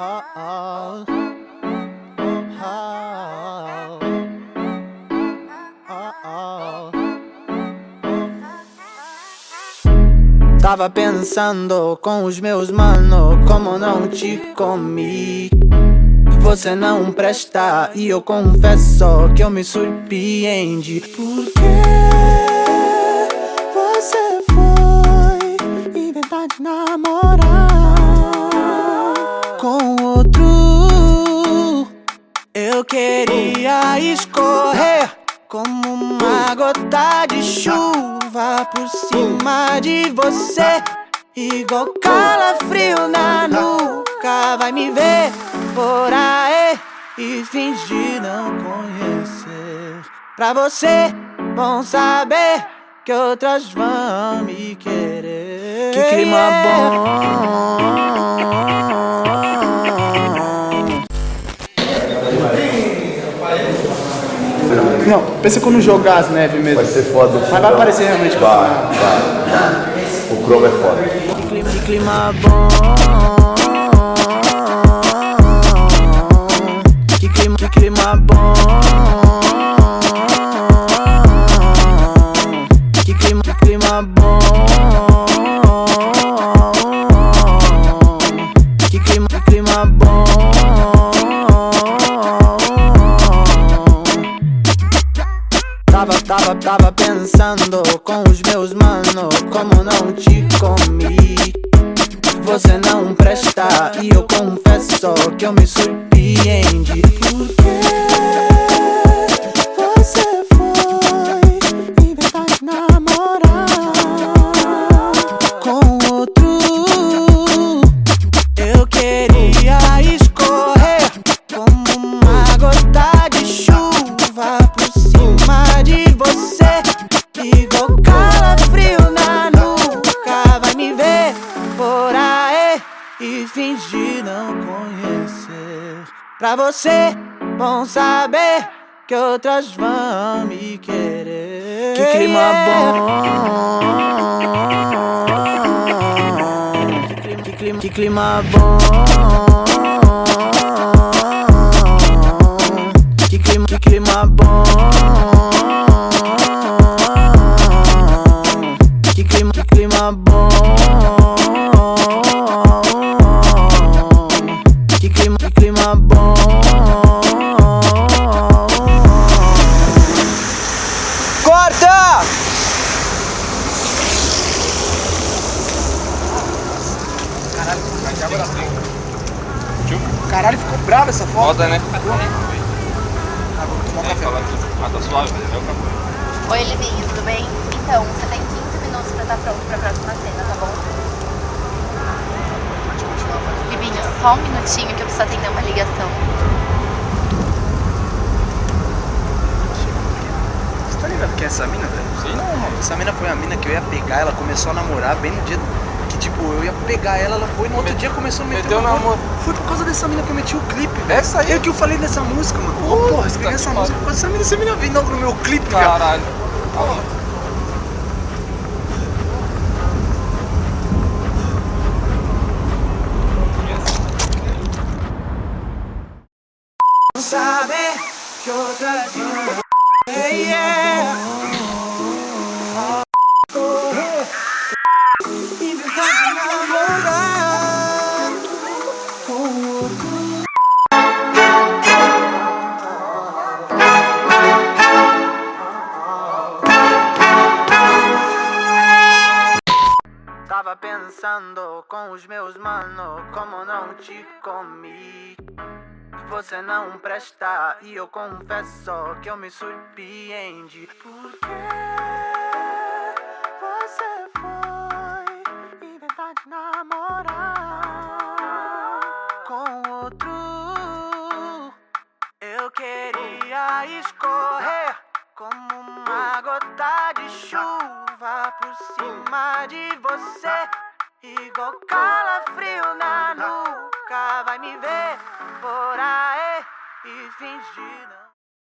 oh, oh. Oh. Tava pensando com os meus mano como não te comi. Você não presta e eu confesso que eu me surpreendi. Por que você foi inventar de namorar queria escorrer como uma gota de chuva por cima de você. Igual calafrio na nuca, vai me ver por aí e fingir não conhecer. Pra você, bom saber que outras vão me querer. Que clima bom. Não, pensa quando jogar as neves mesmo. Vai ser foda. Mas vai jogo. aparecer realmente. Vai, vai, vai. O Chrome é foda. Que clima, que clima bom. Que clima, que clima bom. Tava, tava, pensando com os meus mano como não te comi. Você não presta e eu confesso que eu me surpreendi. E fingir não conhecer. Pra você, bom saber que outras vão me querer. Que clima bom. Que clima, que clima, que clima bom. Que clima, que clima bom. Caralho, ficou brava essa foto. Foda, né? É, fala tudo. Ah, tá suave, é o café. Oi, Livinho, tudo bem? Então, você tem 15 minutos pra estar pronto pra próxima cena, tá bom? Livinho, só um minutinho que eu preciso atender uma ligação. Você tá ligado que é essa mina, velho? Sim. Não, mano. Essa mina foi a mina que eu ia pegar, ela começou a namorar bem no dia tipo, eu ia pegar ela, ela foi, no outro dia começou a meter meteu um namoro. Foi por causa dessa mina que eu meti o clipe, velho. Essa aí? Eu que eu falei dessa música, mano. Ô, Puta porra, escrevi essa música por causa dessa mina. Essa mina veio logo no meu clipe, cara. Caralho. Saber que outras vão. Hey, yeah. Tava pensando com os meus mano como não te comi. Você não presta e eu confesso que eu me surpreendi. Por que você foi inventar de namorar com outro? Eu queria escorrer como uma gota de chuva por cima de você. Igual calafrio na nuca, vai me ver por aí e fingir.